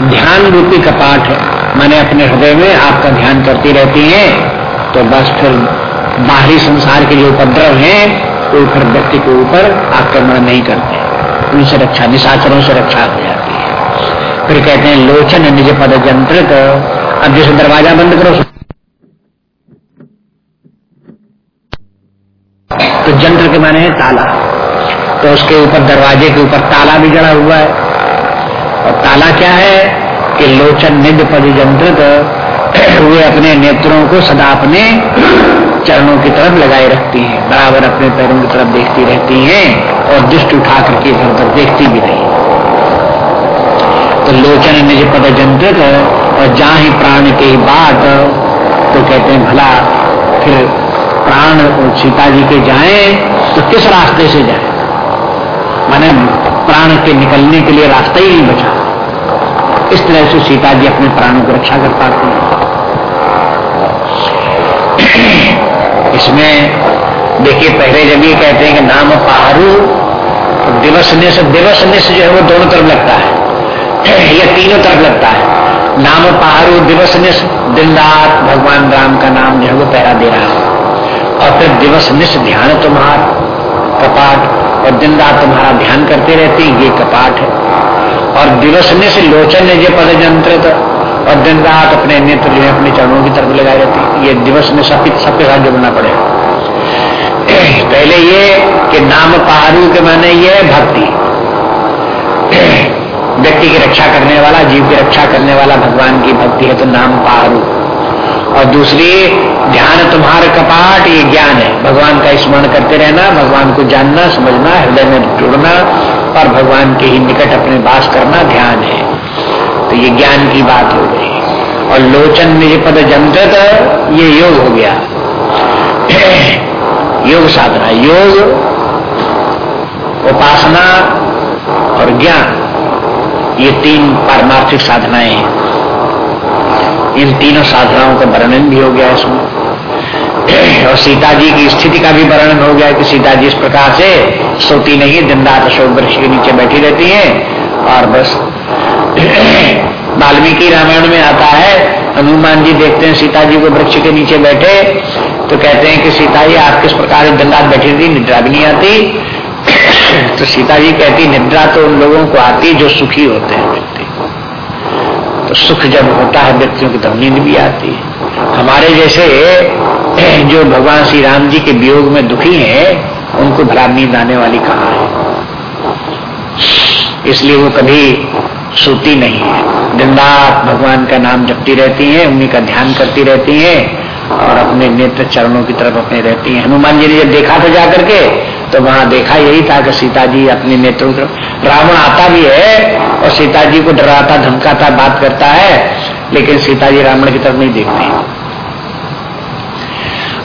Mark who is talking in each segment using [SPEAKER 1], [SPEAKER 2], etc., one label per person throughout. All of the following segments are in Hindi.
[SPEAKER 1] ध्यान रूपी कपाट है मैंने अपने हृदय में आपका ध्यान करती रहती हैं तो बस फिर बाहरी संसार के जो उपद्रव हैं, वो फिर व्यक्ति के ऊपर आक्रमण नहीं करते। उनसे रक्षा, निशाचरों से रक्षा हो जाती है। फिर कहते हैं, लोचन निज पद जंत्रित, अब जैसे दरवाज़ा बंद करो तो जंत्र के माने ताला। तो उसके ऊपर, दरवाजे के ऊपर ताला भी जड़ा हुआ है। और ताला क्या है कि लोचन निज पद जंत्रित वे अपने नेत्रों को सदा अपने चरणों की तरफ़ लगाए रखती हैं, बराबर अपने पैरों की तरफ़ देखती रहती हैं और दृष्टि उठा करके इधर उधर देखती भी नहीं तो लोचन निज पद जंत्रित और जहाँ ही प्राण की बात तो कहते हैं, भला, फिर प्राण सीता जी के जाए तो किस रास्ते से जाए? माने प्राण के निकलने के लिए रास्ता ही नहीं बचा। इस तरह से सीता जी अपने प्राणों की रक्षा कर पाती हैं। इसमें देखिए, पहले जब ये कहते हैं कि नाम पहाड़ू तो दिवस निश दिवस निश जो है वो दोनों तरफ़ लगता है। या तीनों तरफ़ लगता है। नाम पहाड़ू दिवस निश दिन रात भगवान राम का नाम जो है वो पहरा दे रहा है। और फिर दिवस निश ध्यान तुम्हार कपाट और दिन रात तुम्हारा ध्यान करते रहते, ये कपाट है। और दिवस में से लोचन जो पद जंत्रित और दिन रात अपने नेत्र जो है, अपने चरणों की तरफ़ लगाए रहती, ये दिवस में सब सबके साथ जोड़ना पड़ेगा पहले ये कि नाम पहाड़ू के माने ये भक्ति। व्यक्ति की रक्षा करने वाला, जीव की रक्षा करने वाला भगवान की भक्ति है तो नाम पहाड़ू और दूसरी, ध्यान तुम्हारे कपाट, ये ज्ञान है। भगवान का स्मरण करते रहना, भगवान को जानना, समझना, हृदय में जुड़ना और भगवान के ही निकट अपने वास करना ध्यान है। तो ये ज्ञान की बात हो गई। और लोचन निज पद जंतत ये योग हो गया। योग साधना, योग, उपासना और ज्ञान, ये तीन पारमार्थिक साधनाएँ हैं। इन तीनों साधनाओं का वर्णन भी हो गया इसमें और सीता जी की स्थिति का भी वर्णन हो गया कि सीता जी इस प्रकार से सोती नहीं दिन रात अशोक वृक्ष के नीचे बैठी रहती है और बस वाल्मीकि रामायण में आता है, हनुमान जी देखते हैं सीता जी को वृक्ष के नीचे बैठे तो कहते हैं कि सीता जी, आप किस प्रकार दिन रात बैठी थी निद्रा भी नहीं आती। तो सीता जी कहती निद्रा तो उन लोगों को आती जो सुखी होते हैं। तो सुख जब होता है, व्यक्तियों की तब नींद भी आती है। हमारे जैसे, जो भगवान श्री राम जी के वियोग में दुखी हैं, उनको भला नींद आने वाली कहा है? इसलिए वो कभी सोती नहीं है। दिन रात भगवान का नाम जपती रहती हैं, उन्हीं का ध्यान करती रहती हैं, और अपने नेत्र चरणों की तरफ़ अपने रहती हैं। हनुमान जी ने जब देखा था जाकर के तो वहाँ देखा यही था कि सीता जी अपने नेत्रों की तरफ़ रावण आता भी है और सीता जी को डराता, धमकाता, बात करता है, लेकिन सीता जी रावण की तरफ़ नहीं देखते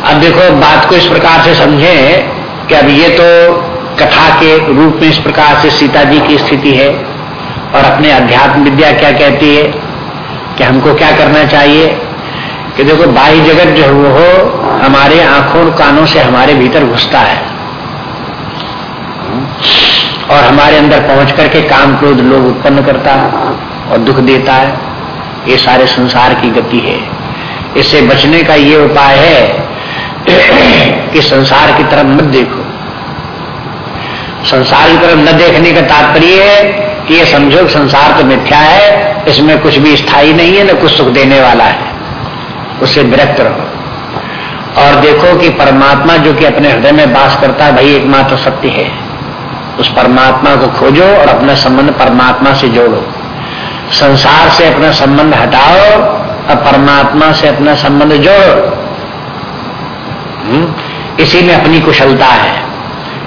[SPEAKER 1] अब देखो, बात को इस प्रकार से समझे कि अब ये तो कथा के रूप में इस प्रकार से सीता जी की स्थिति है और अपने अध्यात्म विद्या क्या कहती है कि हमको क्या करना चाहिए? कि देखो, बाह्य जगत जो वो हो, हमारे आँखों और कानों से हमारे भीतर घुसता है। और हमारे अंदर पहुँच करके काम क्रोध लोग उत्पन्न करता है और दुख देता है। ये सारे संसार की गति है। इससे बचने का ये उपाय है कि संसार की तरफ़ मत देखो। संसार की तरफ़ न देखने का तात्पर्य है कि ये समझो संसार तो मिथ्या है, इसमें कुछ भी स्थायी नहीं है, न कुछ सुख देने वाला है। उससे विरक्त रहो। और देखो कि परमात्मा जो कि अपने हृदय में बास करता है, भाई एकमात्र सत्य है। उस परमात्मा को खोजो और अपना संबंध परमात्मा से जोड़ो। संसार से अपना संबंध हटाओ और परमात्मा से अपना संबंध जोड़ो। हम्म? इसी में अपनी कुशलता है।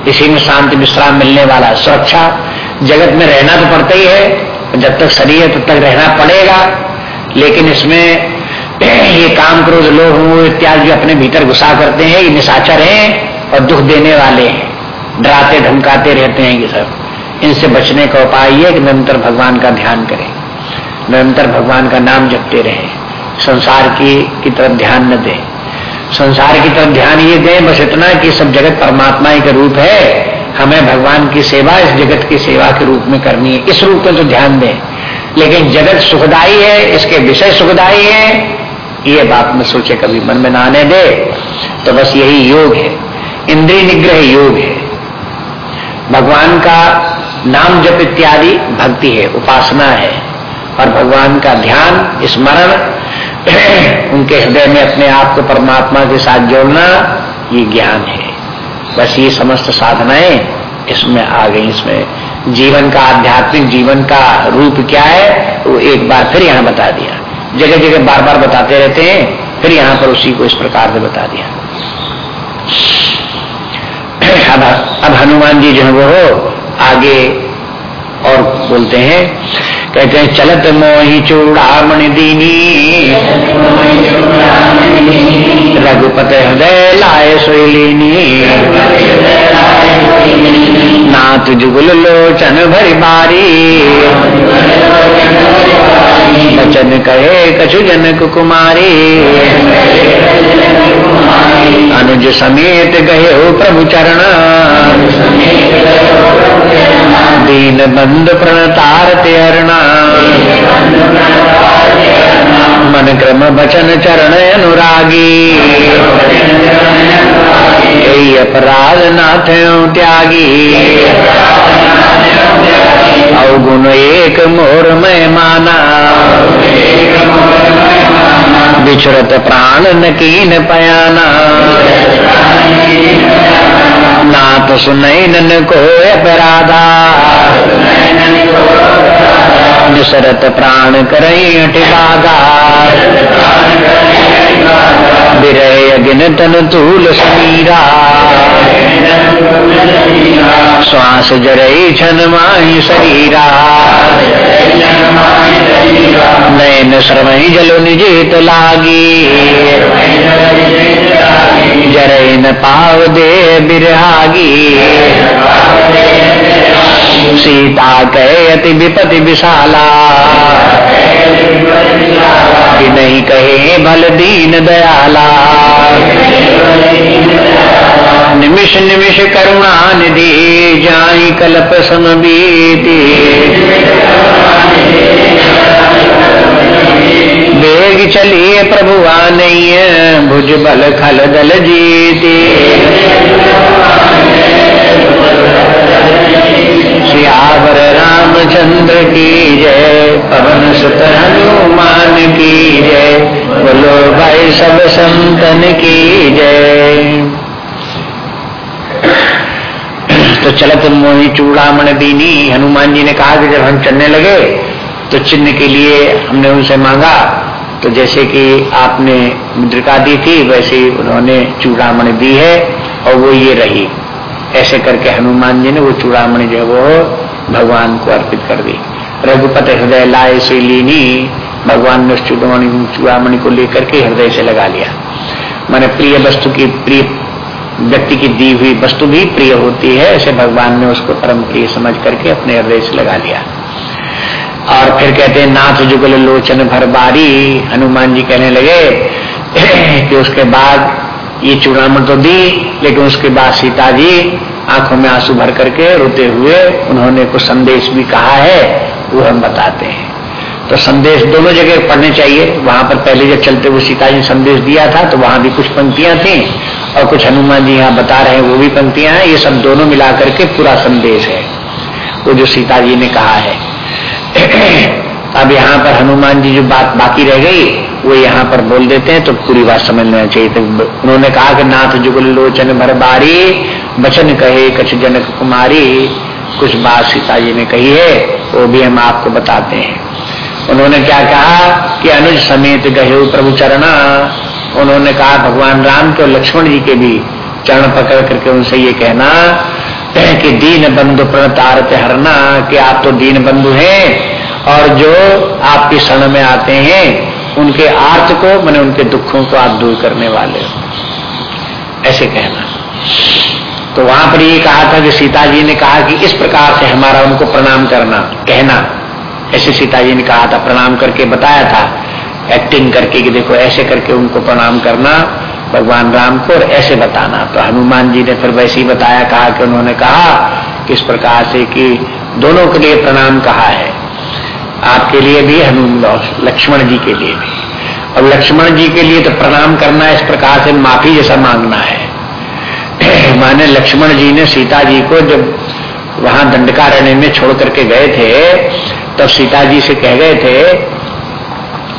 [SPEAKER 1] इसी में शांति विश्राम मिलने वाला सुरक्षा जगत में रहना तो पड़ता ही है। जब तक शरीर है, तब तक रहना पड़ेगा। लेकिन इसमें ये काम क्रोध लोग इत्यादि अपने भीतर घुसा करते हैं, ये निशाचर हैं और दुख देने वाले हैं। डराते धमकाते रहते हैं ये सब। इनसे बचने का उपाय ये कि निरंतर भगवान का ध्यान करें। निरंतर भगवान का नाम जपते रहे। संसार की की तरफ़ ध्यान न दें। संसार की तरफ़ ध्यान ये दें, बस इतना कि सब जगत परमात्मा ही का रूप है। हमें भगवान की सेवा, इस जगत की सेवा के रूप में करनी है। इस रूप में तो ध्यान दें। लेकिन जगत सुखदाई है, इसके विषय सुखदाई है, ये बात में सोचे कभी मन में ना आने दे। तो बस यही योग है। इंद्रिय निग्रह योग है। भगवान का नाम जप इत्यादि भक्ति है, उपासना है। और भगवान का ध्यान, स्मरण, उनके हृदय में अपने आप को परमात्मा के साथ जोड़ना, ये ज्ञान है। बस ये समस्त साधनाएँ इसमें आ गई। इसमें जीवन का, आध्यात्मिक जीवन का रूप क्या है, वो एक बार फिर यहाँ बता दिया। जगह जगह बार बार बताते रहते हैं, फिर यहाँ पर उसी को इस प्रकार से बता दिया। अब अब हनुमान जी जो है वो आगे और बोलते हैं कहते हैं, चलत मोही चूड़ामणि दीनी। रघुपत हृदय लाए सोलीनी नाथ जुगुल लोचन भरी बारी। बचन कहे कछु जनक कुमारी। अनुज समेत गहे हो प्रभु चरण। दीन बंद प्रणतार तेरणा मन क्रम बचन चरण अनुरागी यही अपराध नाथ त्यागी। अवगुण एक मोर में माना। बिछड़त प्राण नकीन पयाना। नाथ सुनई नन को अपराधा। निसरत प्राण करई अटिबाधा विरय अगिन तन तूल समीरा। श्वास जरई छन माही शरीरा। नयन श्रमई जल निजेत लागी। जरई न पाव दे बिरहागी। सीता कहे अति विपति विशाला। कि नहीं कहे भल दीन दयाला। निमिष निमिष करुणा निधि जाई कल्प समबीती। बेग चलिए प्रभु आनैय, भुज बल खल दल जीती। सियावर रामचंद्र की जय, पवन सुत हनुमान की जय, बोलो भाई सब संतन की जय। तो चलत मोही चूड़ामण दीनी हनुमान जी ने कहा कि जब हम चलने लगे तो चिन्ह के लिए हमने उनसे मांगा। तो जैसे कि आपने मुद्रिका दी थी, वैसे उन्होंने चूड़ामणि दी है, और वो ये रही। ऐसे करके हनुमान जी ने वो चूड़ामणि जो वो भगवान को अर्पित कर दी। रघुपत हृदय लाए से लीनी, भगवान ने उस चूड़ामणि चूड़ामणि को लेकर के हृदय से लगा लिया। मैंने प्रिय वस्तु की प्रिय व्यक्ति की दी हुई वस्तु भी प्रिय होती है, ऐसे भगवान ने उसको परम प्रिय समझ करके अपने हृदय से लगा लिया। और फिर कहते हैं, नाथ जुगल लोचन भर बारी हनुमान जी कहने लगे कि उसके बाद ये चूड़ामण तो दी, लेकिन उसके बाद सीता जी आँखों में आँसू भर करके रोते हुए उन्होंने कुछ संदेश भी कहा है, वो हम बताते हैं। तो संदेश दोनों जगह पढ़ने चाहिए। वहाँ पर पहले जब चलते हुए सीता जी संदेश दिया था तो वहाँ भी कुछ पंक्तियाँ थी और कुछ हनुमान जी यहाँ बता रहे हैं, वो भी पंक्तियाँ हैं। ये सब दोनों मिला करके पूरा संदेश है, वो जो सीता जी ने कहा है। अब यहाँ पर हनुमान जी जो बात बाकी रह गई, वो यहाँ पर बोल देते हैं तो पूरी बात समझ लेना चाहिए। तो उन्होंने कहा कि नाथ जुगल लोचन भर बारी बचन कहे कछ जनक कुमारी, कुछ बात सीता जी ने कही है, वो भी हम आपको बताते हैं। उन्होंने क्या कहा कि अनुज समेत गहे प्रभु चरणा। उन्होंने कहा, भगवान राम के और लक्ष्मण जी के भी चरण पकड़ करके उनसे ये कहना कि दीन बंधु प्रणतारत हरना, कि आप तो दीन बंधु हैं और जो आपकी शरण में आते हैं, उनके आर्थ को, मैंने उनके दुखों को आप दूर करने वाले हो। ऐसे कहना। तो वहाँ पर ये कहा था कि सीता जी ने कहा कि इस प्रकार से हमारा उनको प्रणाम करना, कहना। ऐसे सीता जी ने कहा था, प्रणाम करके बताया था। एक्टिंग करके कि देखो, ऐसे करके उनको प्रणाम करना, भगवान राम को और ऐसे बताना। तो हनुमान जी ने फिर वैसे ही बताया, कहा कि उन्होंने कहा कि इस प्रकार से कि दोनों के लिए प्रणाम कहा है। आपके लिए भी लक्ष्मण जी के लिए भी। और लक्ष्मण जी के लिए तो प्रणाम करना इस प्रकार से माफ़ी जैसा मांगना है। माने लक्ष्मण जी ने सीता जी को जब वहाँ दंडकारण्य में छोड़ करके गए थे, तब सीता जी से कह गए थे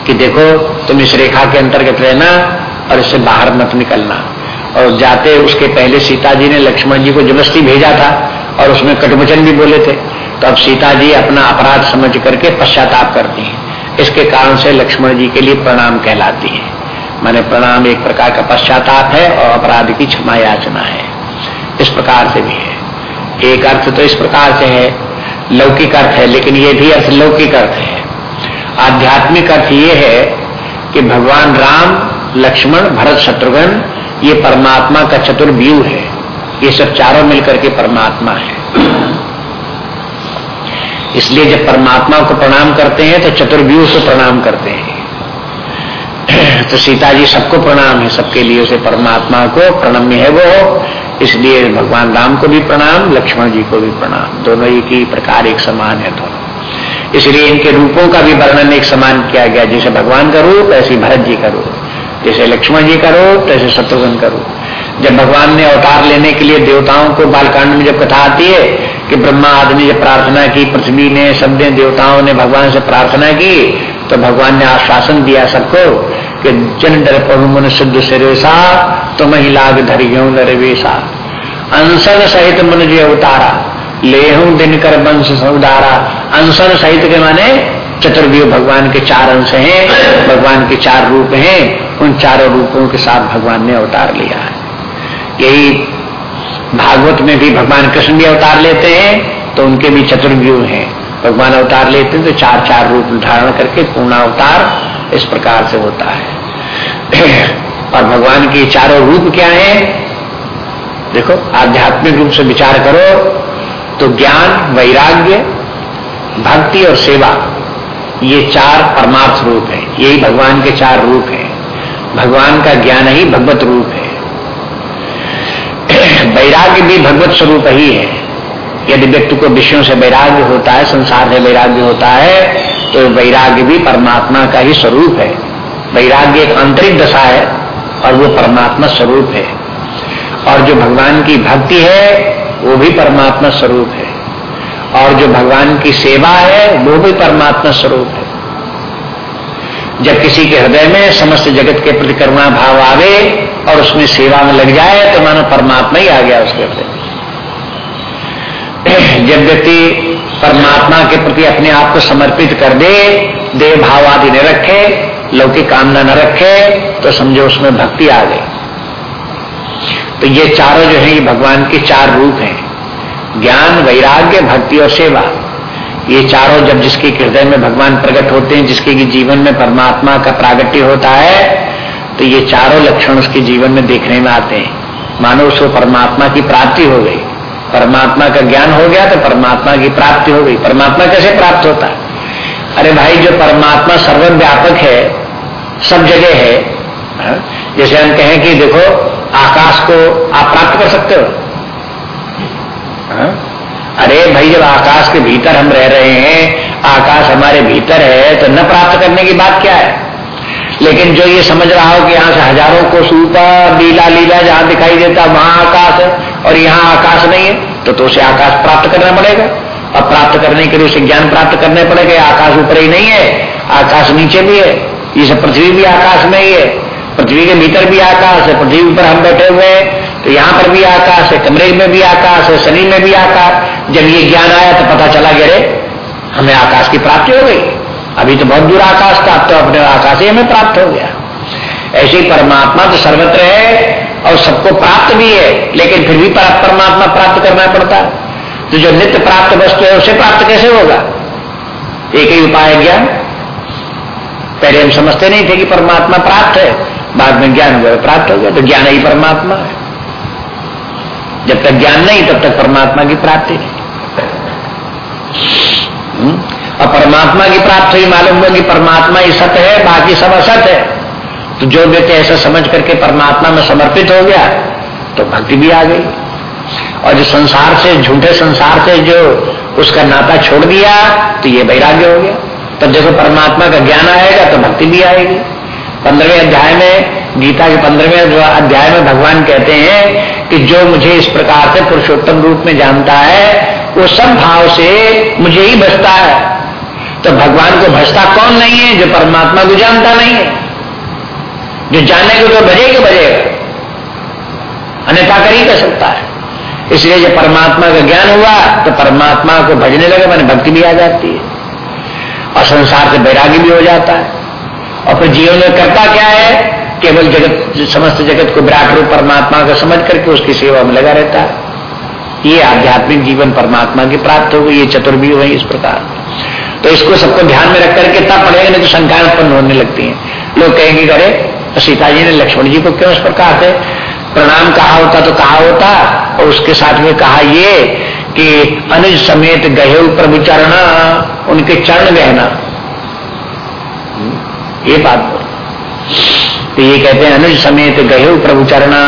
[SPEAKER 1] कि देखो, तुम इस रेखा के अंतर्गत रहना और इससे बाहर मत निकलना। और जाते उसके पहले सीता जी ने लक्ष्मण जी को जबरस्ती भेजा था और उसमें कटवचन भी बोले थे। तो अब सीता जी अपना अपराध समझ करके पश्चाताप करती हैं। इसके कारण से लक्ष्मण जी के लिए प्रणाम कहलाती है। माने प्रणाम एक प्रकार का पश्चाताप है और अपराध की क्षमा याचना है। इस प्रकार से भी है। एक अर्थ तो इस प्रकार से है। लौकिक अर्थ है, लेकिन ये भी अर्थ लौकिक अर्थ है। आध्यात्मिक अर्थ ये है कि भगवान राम, लक्ष्मण, भरत, शत्रुघ्न, ये परमात्मा का चतुर्व्यूह है। ये सब चारों मिलकर के परमात्मा है। इसलिए जब परमात्मा को प्रणाम करते हैं तो चतुर्व्यूह को प्रणाम करते हैं। तो सीता जी सबको प्रणाम है, सबके लिए उसे परमात्मा को प्रणम्य है वो, इसलिए भगवान राम को भी प्रणाम, लक्ष्मण जी को भी प्रणाम। दोनों ही प्रकार, एक समान है दोनों। इसलिए इनके रूपों का भी वर्णन एक समान किया गया, जैसे भगवान का रूप, ऐसे भरत जी का रूप। जैसे लक्ष्मण जी का रूप ऐसे शत्रुघ्न का रूप। जब भगवान ने अवतार लेने के लिए देवताओं को बालकांड में जब कथा आती है कि ब्रह्मा आदमी जब प्रार्थना की, पृथ्वी ने सब देवताओं ने भगवान से प्रार्थना की तो भगवान ने आश्वासन दिया सबको कि जन डर मन सिद्ध सिरेसा तुम ही लाग धरियो नरवेशा। अंसन सहित मन जो अवतारा लेहू दिन कर वंश सौदारा अंसन सहित के माने चतुर्व्यू भगवान के चार अंश हैं, भगवान के चार रूप हैं, उन चारों रूपों के साथ भगवान ने अवतार लिया। यही भागवत में भी भगवान कृष्ण भी अवतार लेते हैं तो उनके भी चतुर्व्यूह हैं। भगवान अवतार लेते हैं तो चार चार रूप धारण करके पूर्ण अवतार इस प्रकार से होता है। और भगवान के चारों रूप क्या है? देखो, आध्यात्मिक रूप से विचार करो तो ज्ञान, वैराग्य, भक्ति और सेवा, ये चार परमार्थ रूप है। यही भगवान के चार रूप है। भगवान का ज्ञान ही भगवत रूप है। वैराग्य भी भगवत स्वरूप ही है। यदि व्यक्ति को विषयों से वैराग्य होता है, संसार से वैराग्य होता है तो वैराग्य भी परमात्मा का ही स्वरूप है। वैराग्य एक आंतरिक दशा है और वो परमात्मा स्वरूप है। और जो भगवान की भक्ति है, वो भी परमात्मा स्वरूप है। और जो भगवान की सेवा है, वो भी परमात्मा स्वरूप है। जब किसी के हृदय में समस्त जगत के प्रति करुणा भाव आवे और उसमें सेवा में लग जाए तो मानो परमात्मा ही आ गया उसके हृदय जब व्यक्ति परमात्मा के प्रति अपने आप को समर्पित कर दे देह भाव आदि न रखे, लौकिक कामना न रखे तो समझो उसमें भक्ति आ गई। तो ये चारों जो है, ये भगवान के चार रूप हैं। ज्ञान, वैराग्य, भक्ति और सेवा। ये चारों जब जिसके हृदय में भगवान प्रकट होते हैं, जिसके जीवन में परमात्मा का प्रागट्य होता है तो ये चारों लक्षण उसके जीवन में देखने में आते हैं। मानो उसको परमात्मा की प्राप्ति हो गई। परमात्मा का ज्ञान हो गया तो परमात्मा की प्राप्ति हो गई। परमात्मा कैसे प्राप्त होता? है अरे भाई, जो परमात्मा सर्वव्यापक है, सब जगह है, हा? जैसे हम कहें कि देखो, आकाश को आप प्राप्त कर सकते हो? अरे भाई, जब आकाश के भीतर हम रह रहे हैं, आकाश हमारे भीतर है तो न प्राप्त करने की बात क्या है? लेकिन जो ये समझ रहा हो कि यहाँ से हज़ारों को ऊपर लीला लीला जहाँ दिखाई देता वहाँ आकाश है और यहाँ आकाश नहीं है तो, तो उसे आकाश प्राप्त करना पड़ेगा। और प्राप्त करने के लिए उसे ज्ञान प्राप्त करने पड़ेगा आकाश ऊपर ही नहीं है आकाश नीचे भी है ये सब पृथ्वी भी आकाश में ही है पृथ्वी के भीतर भी आकाश है पृथ्वी पर हम बैठे हुए हैं तो यहाँ पर भी आकाश है कमरे में भी आकाश है शरीर में भी आकाश जब ये ज्ञान आया तो पता चला अरे हमें आकाश की प्राप्ति हो गई। अभी तो बहुत दूर आकाश था तो अपने आकाश ही हमें प्राप्त हो गया। ऐसे परमात्मा तो सर्वत्र है और सबको प्राप्त भी है, लेकिन फिर भी परमात्मा प्राप्त करना पड़ता है। तो जो नित्य प्राप्त वस्तु है, उसे प्राप्त कैसे होगा? एक ही उपाय ज्ञान। पहले हम समझते नहीं थे कि परमात्मा प्राप्त है, बाद में ज्ञान हो प्राप्त हो गया तो ज्ञान ही परमात्मा है। जब तक ज्ञान नहीं, तब तक परमात्मा की प्राप्ति नहीं। हम्म? और परमात्मा की प्राप्ति ही मालूम होगी, परमात्मा ही सत्य है, बाकी सब असत है। तो जो व्यक्ति ऐसा समझ करके परमात्मा में समर्पित हो गया तो भक्ति भी आ गई। और जो संसार से, झूठे संसार से जो उसका नाता छोड़ दिया तो ये वैराग्य हो गया। तब देखो परमात्मा का ज्ञान आएगा तो भक्ति भी आएगी। पंद्रहवें अध्याय में, गीता के पंद्रहवें अध्याय में भगवान कहते हैं कि जो मुझे इस प्रकार से पुरुषोत्तम रूप में जानता है, वो सब भाव से मुझे ही बचता है। तो भगवान को भजता कौन नहीं है जो परमात्मा को जानता नहीं है? जो जानने को तो बजेगा बजेगा अन्यथा कर ही कर सकता है। इसलिए जब परमात्मा का ज्ञान हुआ तो परमात्मा को भजने लगे, मैंने भक्ति भी आ जाती है। और संसार से बैरागी भी हो जाता है। और फिर जीवन में करता क्या है? केवल जगत, समस्त जगत को विराट रूप परमात्मा को समझ करके उसकी सेवा में लगा रहता है। ये आध्यात्मिक जीवन परमात्मा की प्राप्त हो गई, ये चतुर्वी हुई इस प्रकार। तो इसको सबको ध्यान में रख करके तब पड़ेगा नहीं तो शंकाएँ उत्पन्न होने लगती हैं। लोग कहेंगे करे तो सीता जी ने लक्ष्मण जी को क्यों इस प्रकार से प्रणाम कहा होता तो कहा होता, और उसके साथ में कहा ये कि अनुज समेत गहे प्रभु चरणा उनके चरण गहना। ये बात तो ये कहते हैं, अनुज समेत गहे प्रभु चरणा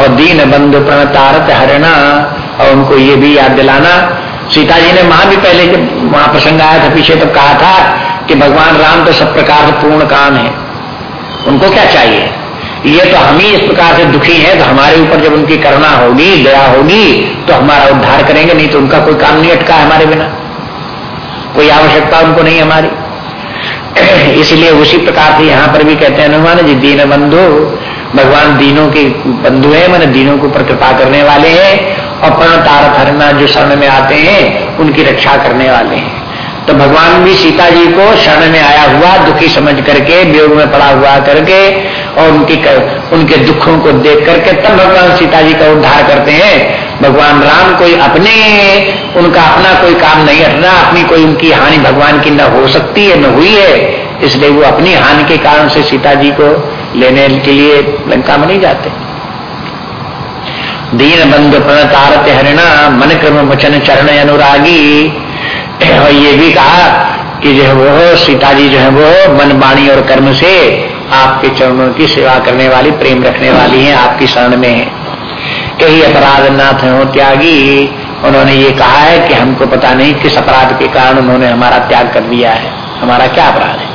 [SPEAKER 1] और दीन बंधु प्रणतारत हरणा, और उनको ये भी याद दिलाना सीता जी ने वहाँ भी पहले जब वहाँ प्रसंग आया था, पीछे तब कहा था कि भगवान राम तो सब प्रकार से पूर्ण काम है। उनको क्या चाहिए? ये तो हम ही इस प्रकार से दुखी हैं तो हमारे ऊपर जब उनकी करुणा होगी, दया होगी तो हमारा उद्धार करेंगे, नहीं तो उनका कोई काम नहीं अटका हमारे बिना। कोई आवश्यकता उनको नहीं हमारी। इसलिए उसी प्रकार से यहाँ पर भी कहते हैं, हनुमान जी, दीन बंधु, भगवान दीनों के बंधु है, मैंने दीनों को कृपा करने वाले हैं और प्रण तार हरना जो शरण में आते हैं उनकी रक्षा करने वाले हैं। तो भगवान भी सीता जी को शरण में आया हुआ दुखी समझ करके वियोग में पड़ा हुआ करके और उनकी कर, उनके दुखों को देख करके तब भगवान सीता जी का उद्धार करते हैं। भगवान राम कोई अपने उनका अपना कोई काम नहीं हटना अपनी कोई उनकी हानि भगवान की न हो सकती है न हुई है। इसलिए वो अपनी हानि के कारण से सीता जी को लेने के लिए लंका में नहीं जाते। दीन बंधु प्रणतारत हरिणा मन क्रम वचन चरण अनुरागी। और ये भी कहा कि जो है वो सीता जी जो है वो मन, वाणी और कर्म से आपके चरणों की सेवा करने वाली, प्रेम रखने वाली हैं, आपकी शरण में है। अपराध नाथ हो त्यागी। उन्होंने ये कहा है कि हमको पता नहीं किस अपराध के कारण उन्होंने हमारा त्याग कर दिया है। हमारा क्या अपराध है?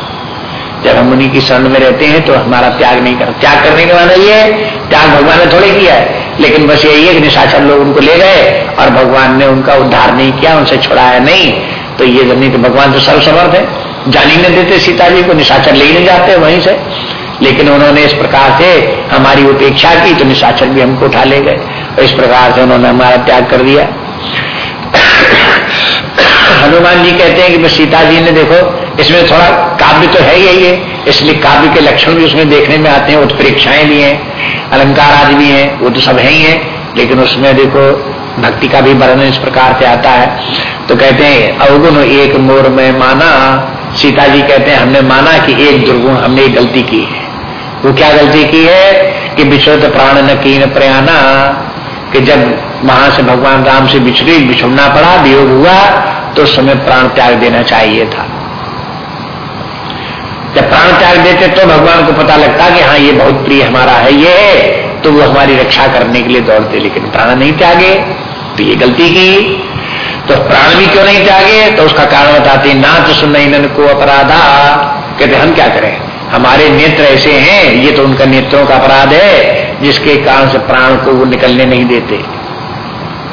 [SPEAKER 1] जब हम उन्हीं की शरण में रहते हैं तो हमारा त्याग नहीं कर, त्याग करने के माना ये, त्याग भगवान ने थोड़े किया है। लेकिन बस यही है कि निशाचर लोग उनको ले गए और भगवान ने उनका उद्धार नहीं किया, उनसे छुड़ाया नहीं। तो ये ज़मीन तो भगवान तो सर्वसमर्थ है। जानी नहीं देते सीता जी को, निशाचर ले नहीं जाते वहीं से। लेकिन उन्होंने इस प्रकार से हमारी उपेक्षा की तो निशाचर भी हमको उठा ले गए। और इस प्रकार से उन्होंने हमारा त्याग कर दिया। हनुमान जी कहते हैं कि सीता जी ने देखो इसमें थोड़ा काव्य तो है यही है इसलिए काव्य के लक्षण भी उसमें देखने में आते हैं, उत्प्रेक्षाएँ भी हैं, अलंकार आदि भी हैं, वो तो सब है ही है। लेकिन उसमें देखो, भक्ति का भी वर्णन इस प्रकार से आता है। तो कहते हैं, अवगुण एक मोर में माना। सीता जी कहते हैं, हमने माना कि एक दुर्गुण हमने एक गलती की है। वो क्या गलती की है? कि विश्वत प्राण न कीन प्रयाना। कि जब वहाँ से भगवान राम से बिछड़ी बिछुड़ना पड़ा, वियोग हुआ तो उस समय प्राण त्याग देना चाहिए था। जब प्राण त्याग देते तो भगवान को पता लगता कि हाँ ये बहुत प्रिय हमारा है, ये तो वो हमारी रक्षा करने के लिए दौड़ते, लेकिन प्राण नहीं त्यागे। तो ये गलती की। तो प्राण भी क्यों नहीं त्यागे? तो उसका कारण बताते ना तो सुन को अपराधा। कहते हम क्या करें? हमारे नेत्र ऐसे हैं, ये तो उनका नेत्रों का अपराध है, जिसके कारण से प्राण को वो निकलने नहीं देते।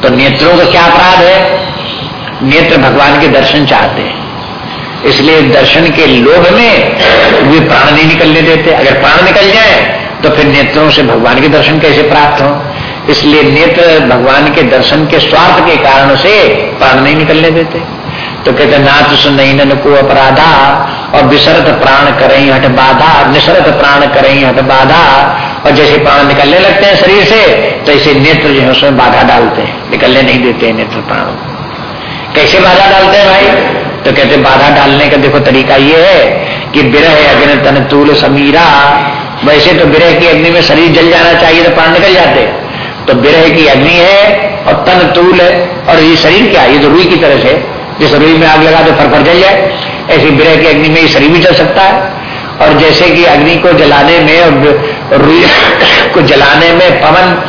[SPEAKER 1] तो नेत्रों का क्या अपराध है? नेत्र भगवान के दर्शन चाहते हैं। इसलिए दर्शन के लोभ में वे प्राण नहीं निकलने देते। अगर प्राण निकल जाए तो फिर नेत्रों से भगवान के दर्शन कैसे प्राप्त हो? इसलिए नेत्र भगवान के दर्शन के स्वार्थ के कारण से प्राण नहीं निकलने देते। तो कहते, नाथ सुनैनन को अपराधा, और विसरत प्राण करें हट बाधा, निसरत प्राण करें हट बाधा। और जैसे प्राण निकलने लगते हैं शरीर से तो ऐसे नेत्र जो है उसमें बाधा डालते हैं। निकलने नहीं देते नेत्र प्राण। कैसे बाधा डालते हैं भाई? तो कहते, बाधा डालने का देखो तरीका ये है कि बिरह अग्नि तन तूल समीरा। वैसे तो बिरह की अग्नि में शरीर जल जाना चाहिए तो प्राण निकल जाते। तो विरह की अग्नि है और तन तूल है। और ये शरीर क्या? ये तो रुई की तरह से। जिस रुई में आग लगा तो फर जल जाए। ऐसी बिरह की अग्नि में ये शरीर भी जल सकता है। और जैसे कि अग्नि को जलाने में और रुई को जलाने में पवन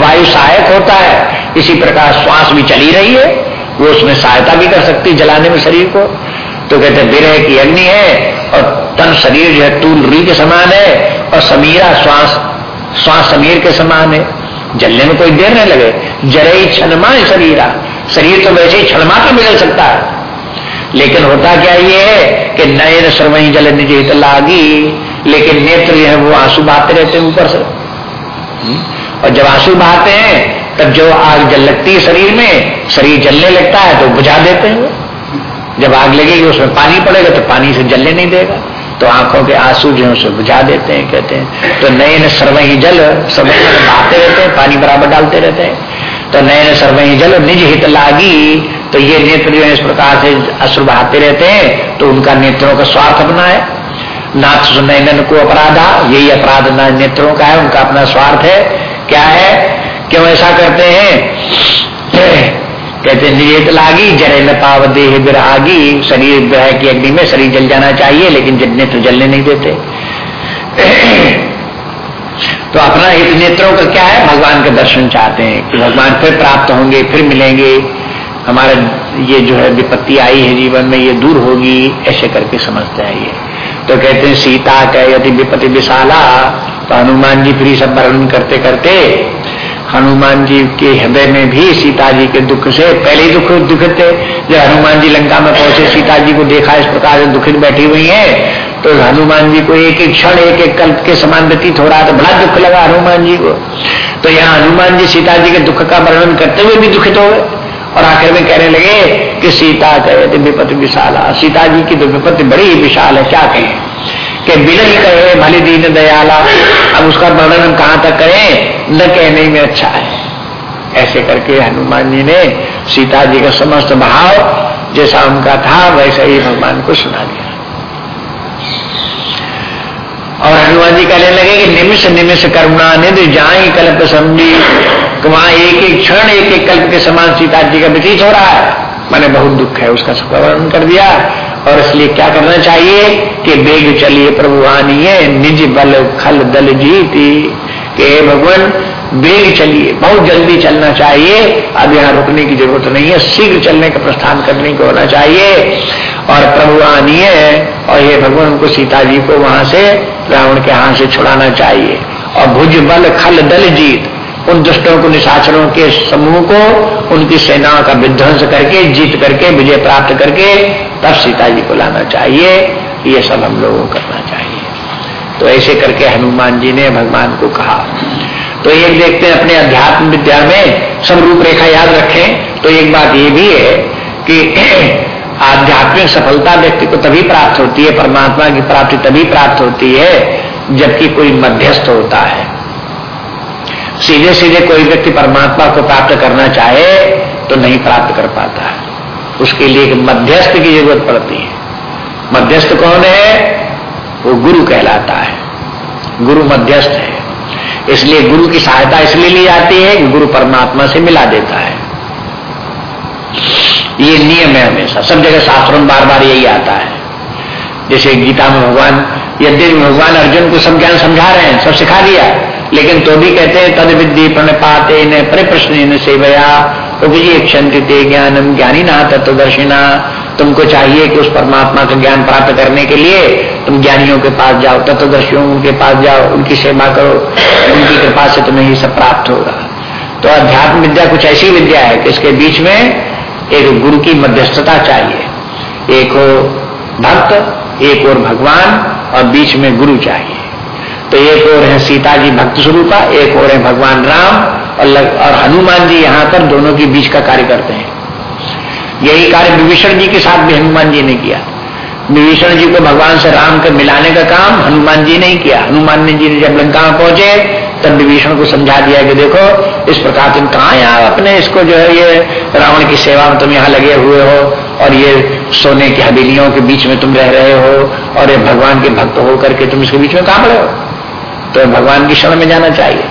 [SPEAKER 1] वायु सहायक होता है, इसी प्रकार श्वास भी चली रही है। वो उसमें सहायता भी कर सकती जलाने में शरीर को। तो कहते विरह की अग्नि है और तन शरीर जो है तूल री के समान है और समीरा श्वास श्वास समीर के समान है। जलने में कोई देर नहीं लगे। जरे क्षणमा शरीरा। शरीर तो वैसे ही क्षण मात्र मिल सकता है। लेकिन होता क्या ये है कि नयन सर्वही जल निज हित लागी। लेकिन नेत्र जो है वो आँसू बहाते रहते हैं ऊपर से। हम्म? और जब आँसू बहाते हैं तब जो आग जल लगती है शरीर में, शरीर जलने लगता है तो बुझा देते हैं जब आग लगेगी, उसमें पानी पड़ेगा तो पानी से जलने नहीं देगा। तो आँखों के आँसू जो है बुझा देते हैं, कहते हैं। तो नए न सर्वही जल, सब बहाते रहते हैं, पानी बराबर डालते रहते हैं। तो नए न सर्वही जल, निज हित लागी। तो ये नेत्र जो है इस प्रकार से अश्रु बहाते रहते हैं तो उनका नेत्रों का स्वार्थ अपना है। नाथ सुनयन को अपराधा, यही अपराध नेत्रों का है, उनका अपना स्वार्थ है। क्या है? क्यों ऐसा करते हैं? कहते निजेत लागी जरे न पाव देह विरागी शरीर विरह की अग्नि में शरीर जल जाना चाहिए, लेकिन नेत्र जलने नहीं देते। तो अपना हित नेत्रों का क्या है? भगवान के दर्शन चाहते हैं कि भगवान फिर प्राप्त होंगे, फिर मिलेंगे। हमारा ये जो है विपत्ति आई है जीवन में, ये दूर होगी, ऐसे करके समझते हैं ये। तो कहते हैं, सीता कह यदि विपत्ति विशाला। तो हनुमान जी फिर सब वर्णन करते करते हनुमान जी के हृदय में भी सीता जी के दुख से पहले ही दुख दुखित थे। जब हनुमान जी लंका में पहुँचे, सीता जी को देखा इस प्रकार से दुखित बैठी हुई है तो हनुमान जी को एक एक क्षण, एक एक कल्प के समान व्यतीत हो रहा तो बड़ा दुख लगा हनुमान जी को। तो यहाँ हनुमान जी सीता जी के दुख का वर्णन करते हुए भी दुखित हो गए और आखिर में कहने लगे कि सीता कहे विपत्ति विशाल, सीता जी की तो विपत्ति बड़ी विशाल है, क्या कहें? कि ही कहे, भले दीन दयाला, अब उसका वर्णन हम कहाँ तक करें? न कहने में अच्छा है। ऐसे करके हनुमान जी ने सीता जी का समस्त भाव जैसा उनका था, वैसा ही भगवान को सुना दिया। और हनुमान जी कहने लगे कि निमिष निमिष करुणा निधि जाई कल्प समझी वहाँ एक एक क्षण, एक एक कल्प के समान सीता जी का व्यतीत हो रहा है। मैंने बहुत दुख है, उसका वर्णन कर दिया। और इसलिए क्या करना चाहिए कि बेग चलिए प्रभु आनिए, निज बल खल दल जीती। के भगवान बेग चलिए, बहुत जल्दी चलना चाहिए। अब यहाँ रुकने की ज़रूरत नहीं है, शीघ्र चलने का प्रस्थान करने को होना चाहिए। और प्रभु आनिए, और ये भगवान उनको सीता जी को वहाँ से, रावण के हाथ से छुड़ाना चाहिए। और भुज बल, खल दल जीत, उन दुष्टों को, निशाचरों के समूह को, उनकी सेनाओं का विध्वंस करके, जीत करके, विजय प्राप्त करके, तब सीता जी को लाना चाहिए। ये सब हम लोगों को करना चाहिए। तो ऐसे करके हनुमान जी ने भगवान को कहा। तो एक देखते हैं अपने अध्यात्म विद्या में सब रूपरेखा याद रखें। तो एक बात ये भी है कि आध्यात्मिक सफलता व्यक्ति को तभी प्राप्त होती है, परमात्मा की प्राप्ति तभी प्राप्त होती है, जबकि कोई मध्यस्थ होता है। सीधे सीधे कोई व्यक्ति परमात्मा को प्राप्त करना चाहे तो नहीं प्राप्त कर पाता उसके लिए एक मध्यस्थ की ज़रूरत पड़ती है। मध्यस्थ कौन है? वो गुरु कहलाता है। गुरु मध्यस्थ है। इसलिए गुरु की सहायता इसलिए ली जाती है कि गुरु परमात्मा से मिला देता है। ये नियम है हमेशा। सब जगह शास्त्रों में बार बार यही आता है। जैसे गीता में भगवान यद्य भगवान अर्जुन को सब ज्ञान समझा रहे हैं, सब सिखा दिया, लेकिन तो भी कहते हैं, तद विद्धि प्रणपाते न परिप्रश्न सेवया उपजी क्षंति ते ज्ञानम ज्ञानी ना तत्वदर्शिना तुमको चाहिए कि उस परमात्मा का ज्ञान प्राप्त करने के लिए तुम ज्ञानियों के पास जाओ तत्वदर्शियों के पास जाओ उनकी सेवा करो उनकी कृपा से तुम्हें ये सब प्राप्त होगा तो अध्यात्म विद्या कुछ ऐसी विद्या है कि इसके बीच में एक गुरु की मध्यस्थता चाहिए। एक हो भक्त एक और भगवान और बीच में गुरु चाहिए। तो एक और है सीता जी भक्त स्वरूपा एक और है भगवान राम और, लग, और हनुमान जी यहाँ पर दोनों के बीच का कार्य करते हैं। यही कार्य विभीषण जी के साथ भी हनुमान जी ने किया। विभीषण जी को भगवान से राम के मिलाने का काम हनुमान जी ने किया। हनुमान जी ने जब लंका में पहुँचे, तब विभीषण को समझा दिया कि देखो, इस प्रकार तुम कहा यहाँ अपने इसको जो है, ये रावण की सेवा में तुम यहाँ लगे हुए हो और ये सोने की हवेलियों के बीच में तुम रह रहे हो और ये भगवान के भक्त होकर के तुम इसके बीच में कहा पड़े हो? तो भगवान की शरण में जाना चाहिए।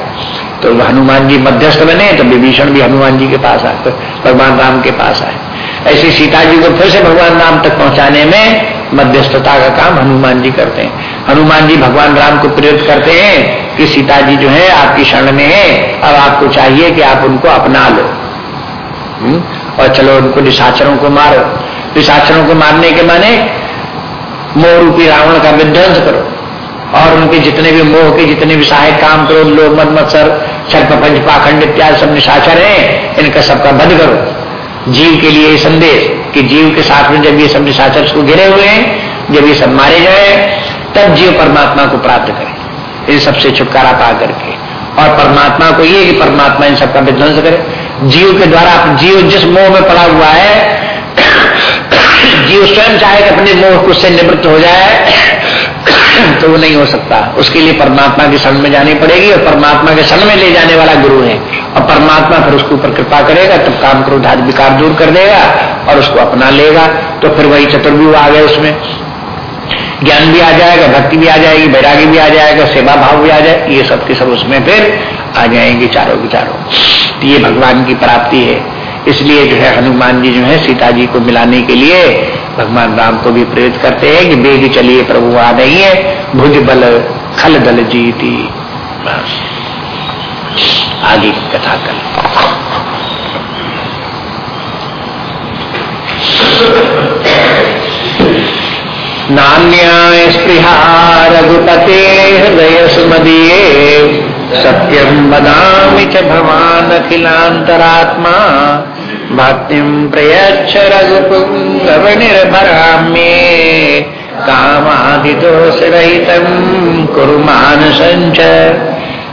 [SPEAKER 1] तो हनुमान जी मध्यस्थ बने तो विभीषण भी हनुमान जी के पास आए भगवान राम के पास आए। ऐसे सीता जी को फिर से भगवान राम तक पहुँचाने में मध्यस्थता का काम हनुमान जी करते हैं। हनुमान जी भगवान राम को प्रेरित करते हैं कि सीता जी जो है, आपकी शरण में है, अब आपको चाहिए कि आप उनको अपना लो? हम्म? और चलो उनको निशाचरों को मारो। पिशाचरों को मारने के माने मोह रूपी रावण का विध्वंस करो। और उनके जितने भी मोह के जितने भी सहायक काम करो लोग मत मत्सर छठ पंच, पाखंड इत्यादि सब निशाचर हैं, इनका सबका बंद करो। जीव के लिए संदेश। कि जीव के साथ में जब ये सब निशाचर को घिरे हुए हैं, जब ये सब मारे जाए तब जीव परमात्मा को प्राप्त करे। इन सबसे छुटकारा पा करके और परमात्मा को ये कि परमात्मा इन सबका विध्वंस करे। जीव के द्वारा जीव जिस मोह में पड़ा हुआ है, जीव स्वयं चाहे कि अपने मोह को से निवृत्त हो जाए तो वो नहीं हो सकता। उसके लिए परमात्मा के शरण में जानी पड़ेगी और परमात्मा के शरण में ले जाने वाला गुरु है। और परमात्मा फिर उसके ऊपर कृपा करेगा, तब काम क्रोध विकार दूर कर देगा और उसको अपना लेगा। तो फिर वही चतुर्व्यूह आ गए उसमें। ज्ञान भी आ जाएगा, भक्ति भी आ जाएगी वैरागी भी आ जाएगा, सेवा भाव भी आ जाए, ये सब के सब उसमें फिर आ जाएँगे चारों विचारों तो ये भगवान की प्राप्ति है। इसलिए जो है हनुमान जी जो है, सीता जी को मिलाने के लिए भगवान राम को भी प्रेरित करते हैं कि बेग चलिए प्रभु आ रही है भुज बल खल दल जीती। आगे कथा कर। नान्या स्पृहा रघुपते हृदय सुमदीये सत्यम बदामि च भवान् अखिलान्तरात्मा, भक्तिं प्रयच्छ रघुपुङ्गवनिर्भरां मे कामादिदोषरहितं कुरु मानसञ्च